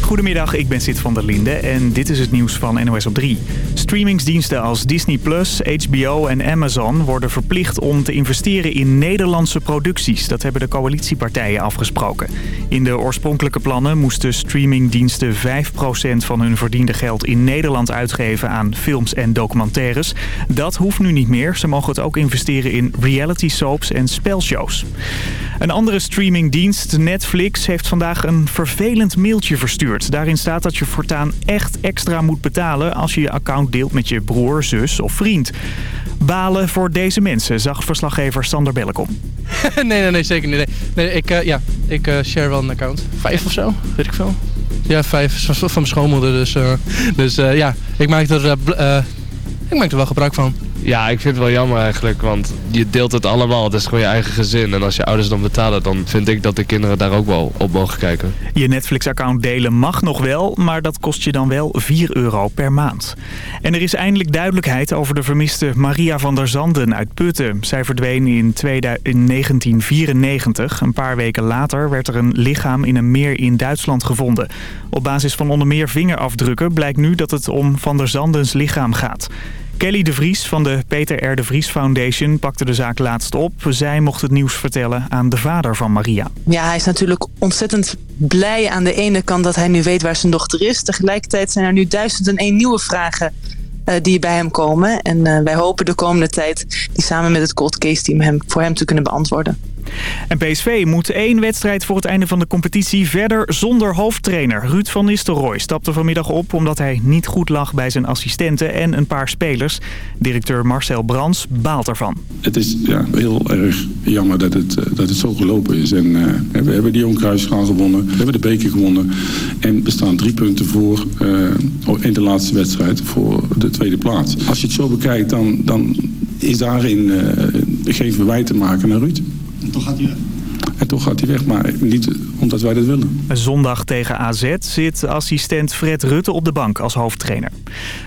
Goedemiddag, ik ben Sid van der Linde en dit is het nieuws van NOS op 3. Streamingsdiensten als Disney+, HBO en Amazon worden verplicht om te investeren in Nederlandse producties. Dat hebben de coalitiepartijen afgesproken. In de oorspronkelijke plannen moesten streamingdiensten 5% van hun verdiende geld in Nederland uitgeven aan films en documentaires. Dat hoeft nu niet meer. Ze mogen het ook investeren in reality soaps en spelshows. Een andere streamingdienst, Netflix, heeft vandaag een vervelend mailtje verstuurd. Daarin staat dat je voortaan echt extra moet betalen als je je account deelt met je broer, zus of vriend. Balen voor deze mensen, zag verslaggever Sander Bellekom. nee, nee, nee, zeker niet. Nee, nee ik, uh, ja, ik uh, share wel een account. Vijf of zo, weet ik veel. Ja, vijf van mijn schoonmoeder. Dus, uh, dus ja, ik maak, er, ik maak er wel gebruik van. Ja, ik vind het wel jammer eigenlijk, want je deelt het allemaal. Het is gewoon je eigen gezin. En als je ouders dan betalen, dan vind ik dat de kinderen daar ook wel op mogen kijken. Je Netflix-account delen mag nog wel, maar dat kost je dan wel 4 euro per maand. En er is eindelijk duidelijkheid over de vermiste Maria van der Zanden uit Putten. Zij verdween in, 1994. Een paar weken later werd er een lichaam in een meer in Duitsland gevonden. Op basis van onder meer vingerafdrukken blijkt nu dat het om Van der Zandens lichaam gaat. Kelly de Vries van de Peter R. de Vries Foundation pakte de zaak laatst op. Zij mocht het nieuws vertellen aan de vader van Maria. Ja, hij is natuurlijk ontzettend blij aan de ene kant dat hij nu weet waar zijn dochter is. Tegelijkertijd zijn er nu duizend en één nieuwe vragen uh, die bij hem komen. En uh, wij hopen de komende tijd die samen met het cold case team hem, voor hem te kunnen beantwoorden. En PSV moet één wedstrijd voor het einde van de competitie verder zonder hoofdtrainer. Ruud van Nistelrooy stapte vanmiddag op omdat hij niet goed lag bij zijn assistenten en een paar spelers. Directeur Marcel Brands baalt ervan. Het is ja, heel erg jammer dat het, eh, dat het zo gelopen is. En, uh, we hebben die Jongkruisschaal gewonnen, we hebben de beker gewonnen. En we staan drie punten voor uh, in de laatste wedstrijd voor de tweede plaats. Als je het zo bekijkt, dan, dan is daarin uh, geen verwijt te maken naar Ruud. En toch gaat hij weg. En toch gaat hij weg, maar niet omdat wij dat willen. Zondag tegen AZ zit assistent Fred Rutte op de bank als hoofdtrainer.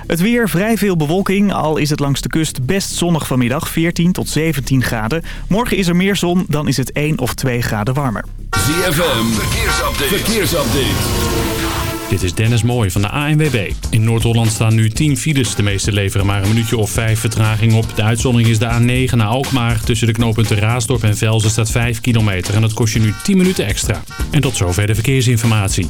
Het weer, vrij veel bewolking, al is het langs de kust best zonnig vanmiddag, 14 tot 17 graden. Morgen is er meer zon, dan is het 1 of 2 graden warmer. ZFM, verkeersupdate. verkeersupdate. Dit is Dennis Mooij van de ANWB. In Noord-Holland staan nu 10 files. De meeste leveren maar een minuutje of 5 vertraging op. De uitzondering is de A9 naar Alkmaar. Tussen de knooppunten Raasdorp en Velzen staat 5 kilometer. En dat kost je nu 10 minuten extra. En tot zover de verkeersinformatie.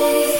say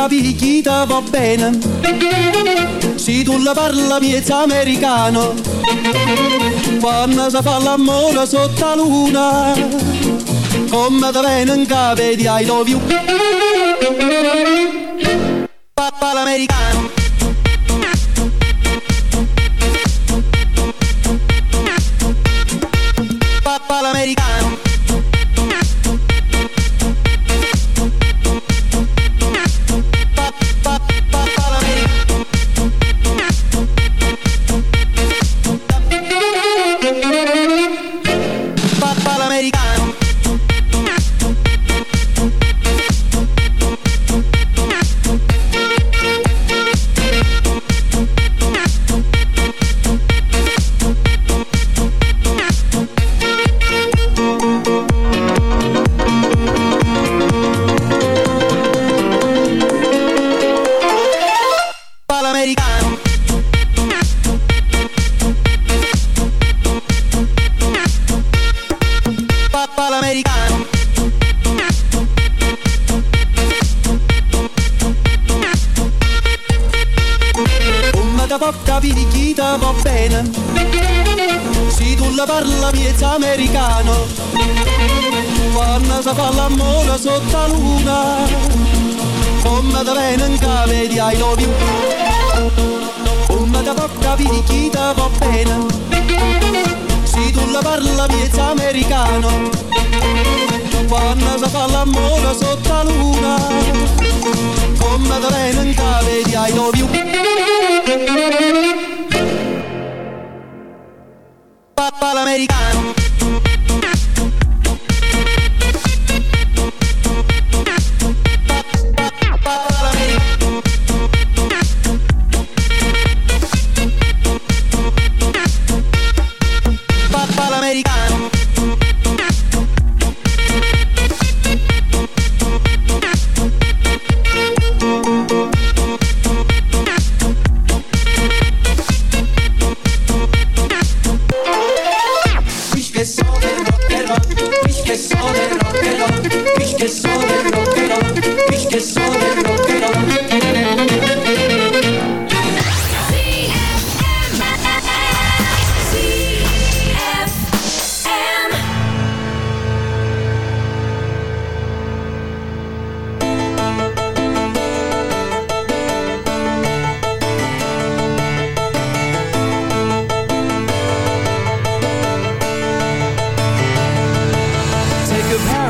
capigli te va bene Se tu la parla miezza americano Quando si fa l'amore sotto la luna Come te in capi di I dove.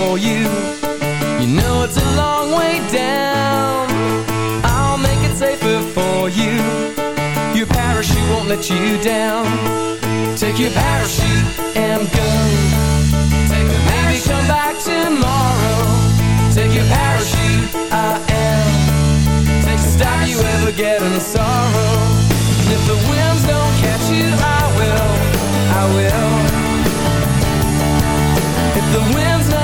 for you. You know it's a long way down. I'll make it safer for you. Your parachute won't let you down. Take your parachute and go. Take the Maybe come back tomorrow. Take your parachute, I am. Take the stop you ever get in sorrow. And if the winds don't catch you, I will, I will. If the winds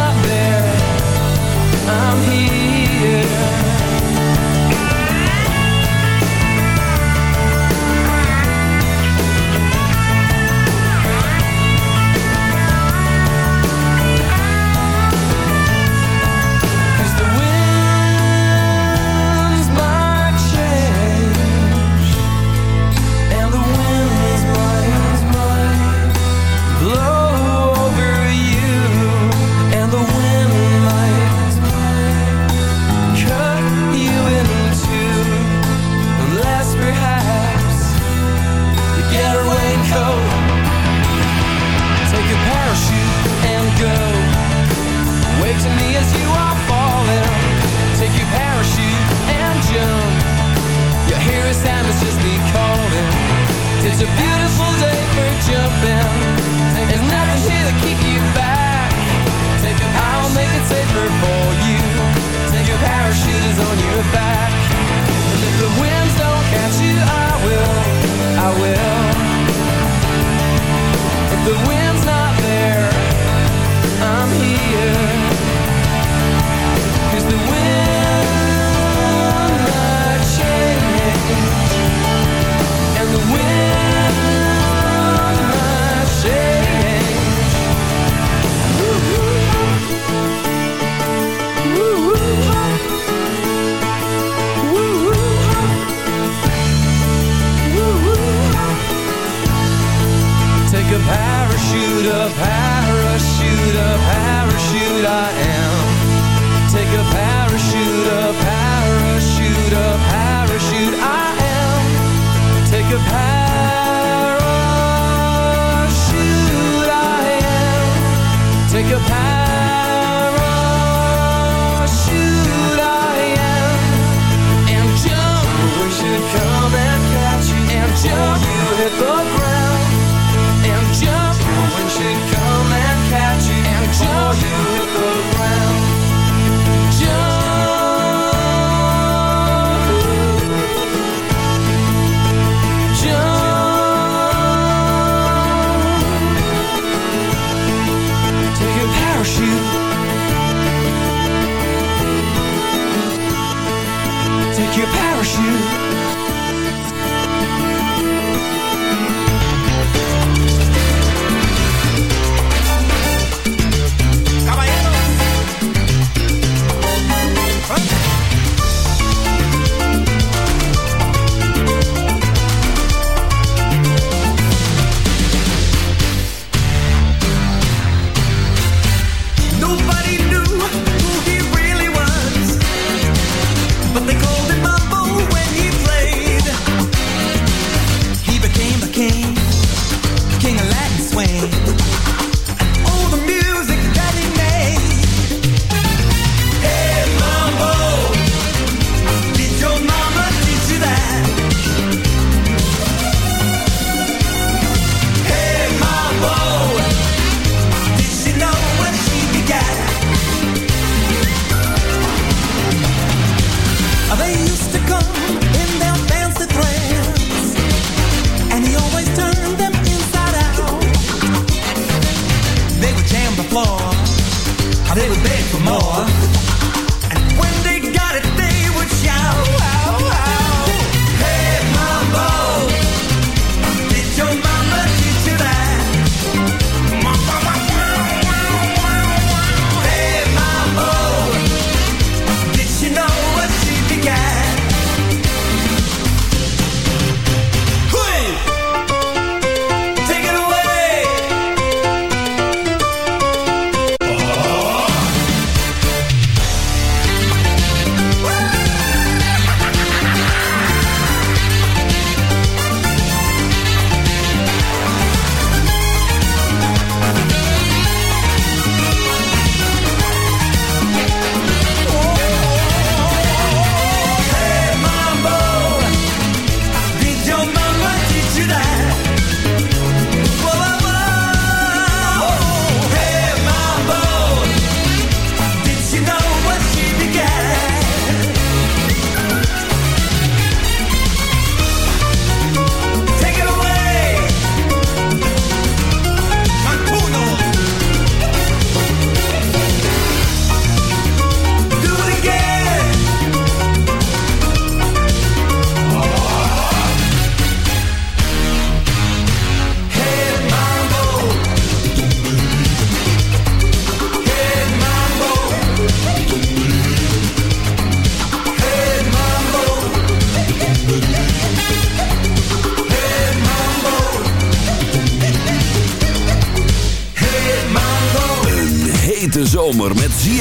your parachute.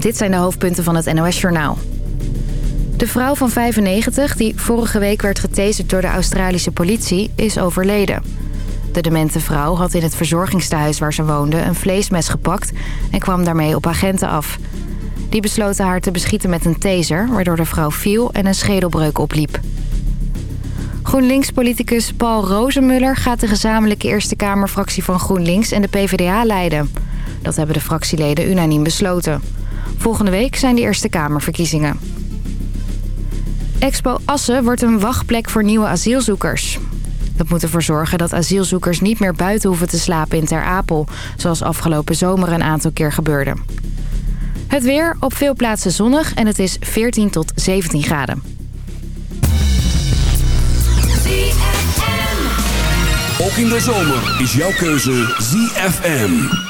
Dit zijn de hoofdpunten van het NOS-journaal. De vrouw van 95, die vorige week werd getaserd door de Australische politie, is overleden. De demente vrouw had in het verzorgingstehuis waar ze woonde een vleesmes gepakt en kwam daarmee op agenten af. Die besloten haar te beschieten met een taser, waardoor de vrouw viel en een schedelbreuk opliep. GroenLinks-politicus Paul Rozenmuller gaat de gezamenlijke Eerste Kamerfractie van GroenLinks en de PvdA leiden. Dat hebben de fractieleden unaniem besloten. Volgende week zijn de Eerste Kamerverkiezingen. Expo Assen wordt een wachtplek voor nieuwe asielzoekers. Dat moet ervoor zorgen dat asielzoekers niet meer buiten hoeven te slapen in Ter Apel... zoals afgelopen zomer een aantal keer gebeurde. Het weer op veel plaatsen zonnig en het is 14 tot 17 graden. Ook in de zomer is jouw keuze ZFM.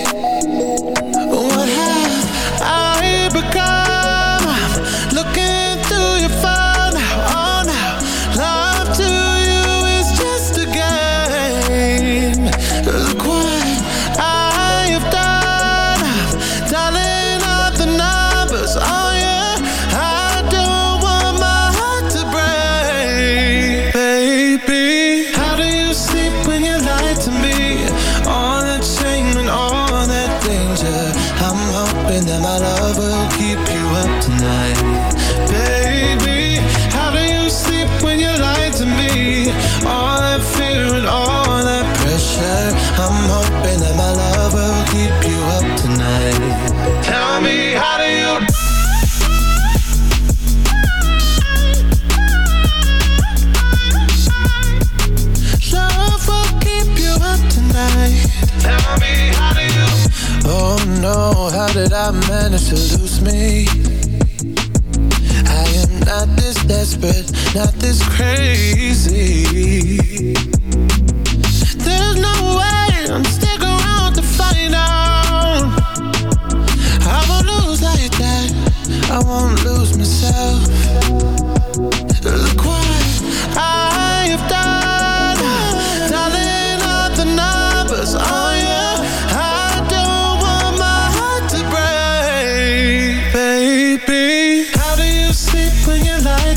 Manage to lose me? I am not this desperate, not this crazy.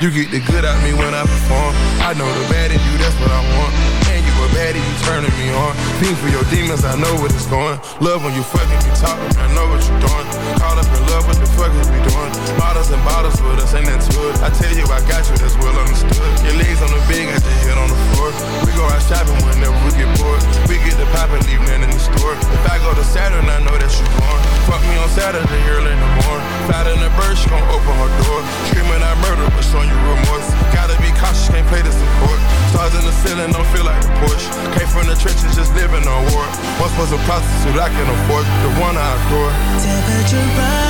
You get the good out me when I perform. I know the bad in you, that's what I want. And you a baddie, you turning me on. Being for your demons, I know what it's going. Love when you fucking be talking, I know what you're doing. Call up in love, what the fuck is we doing? Bottles and bottles with us, ain't that to. I tell you, I got you, that's what I can afford, the one I adore. Temperature rise.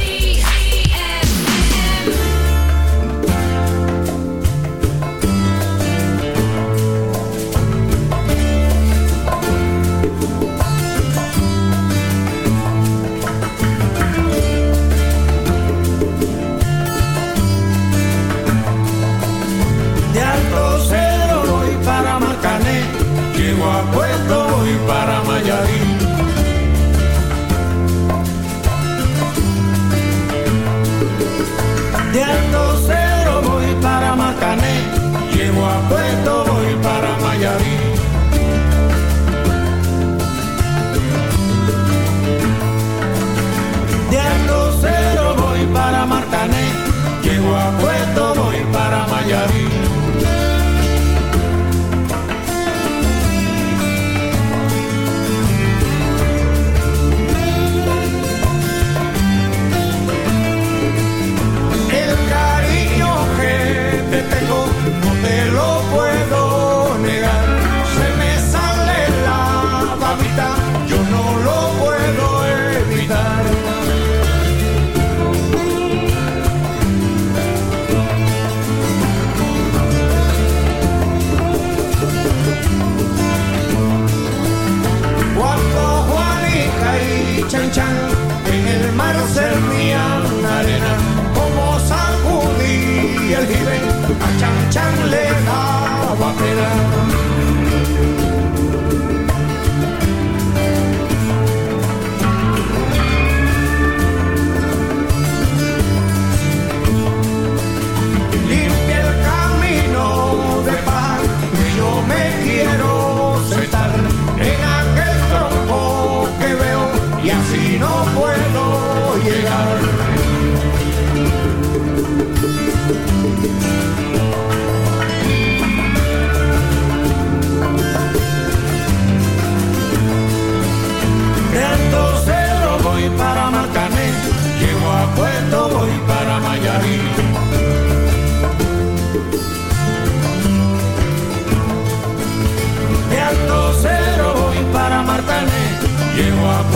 up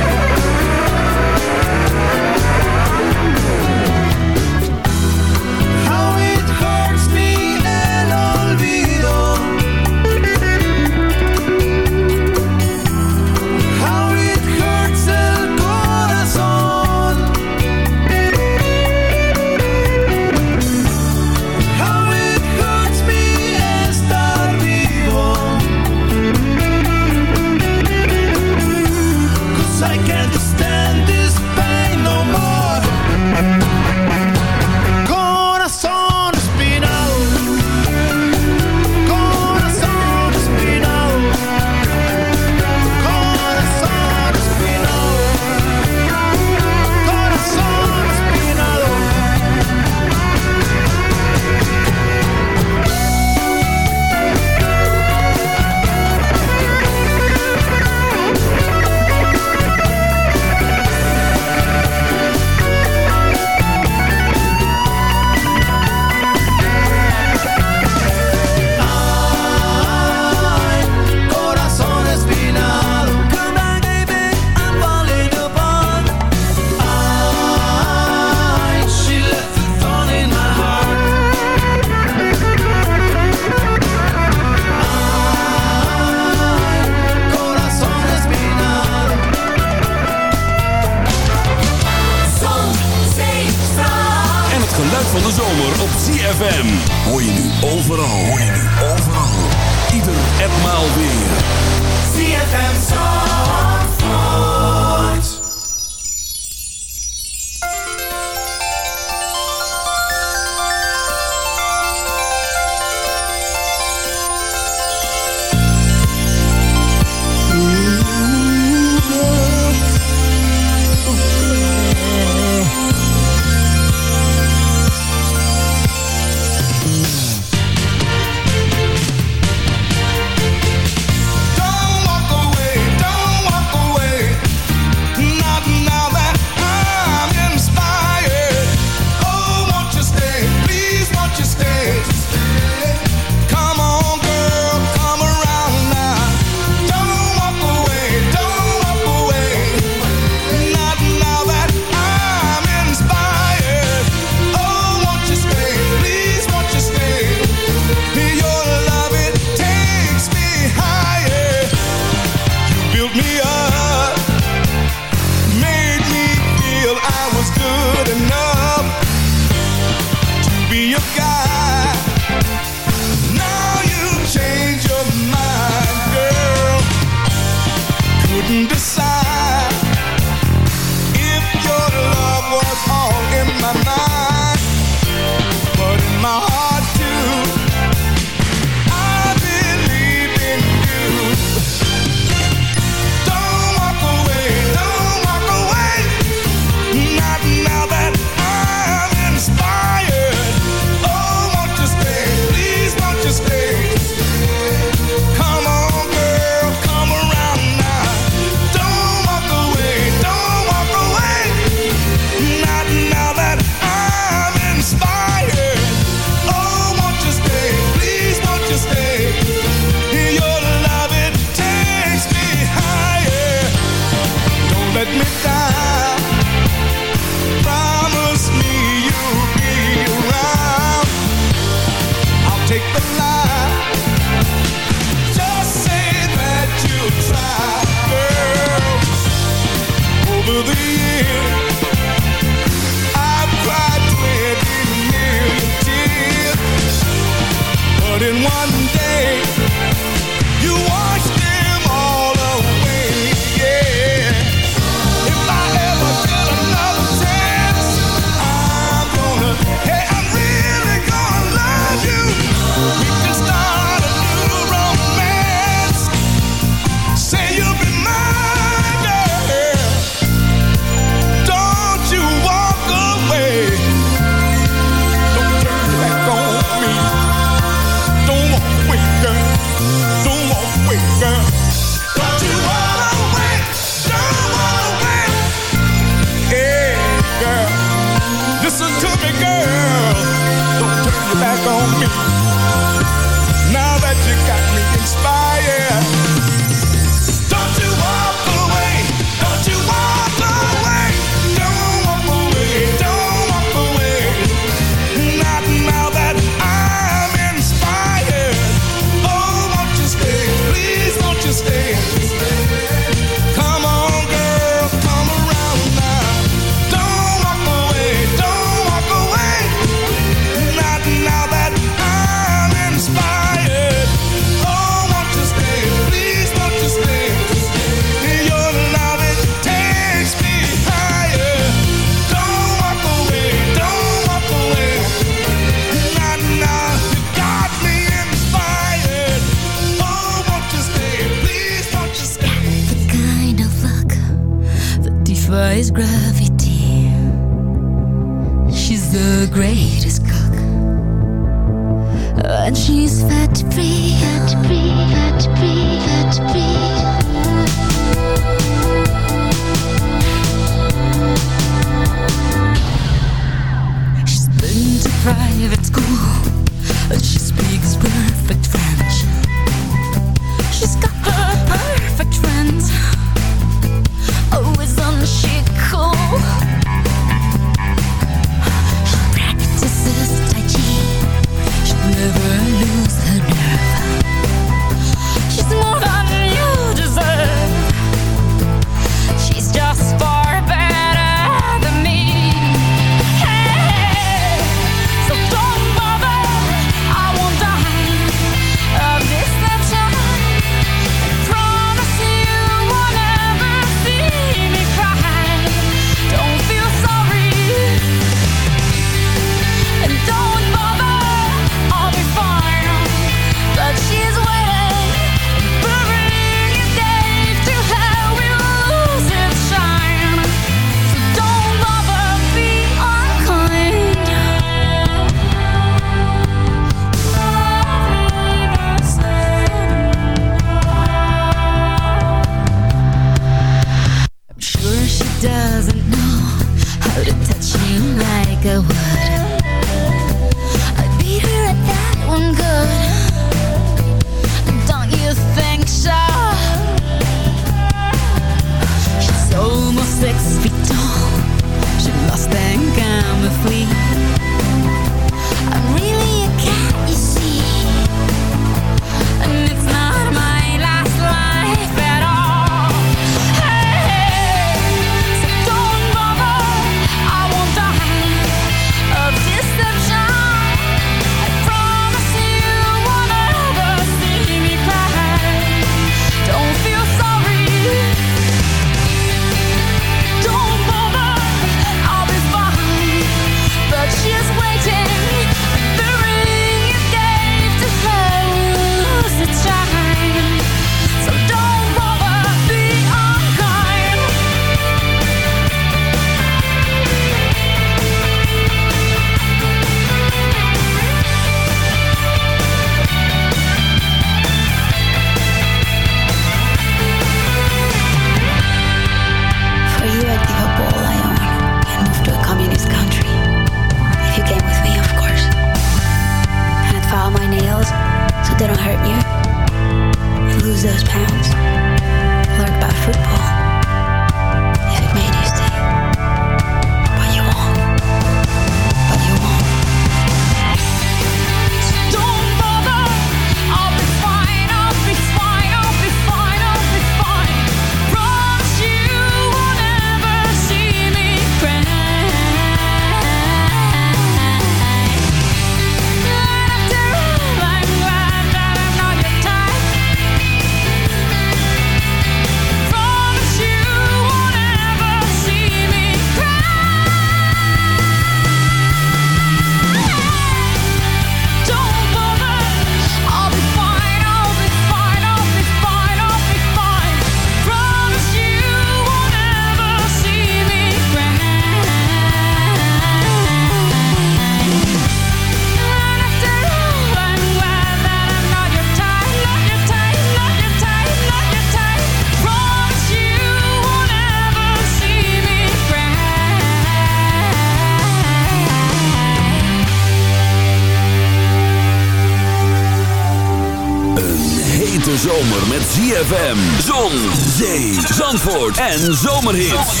En Zomerhits.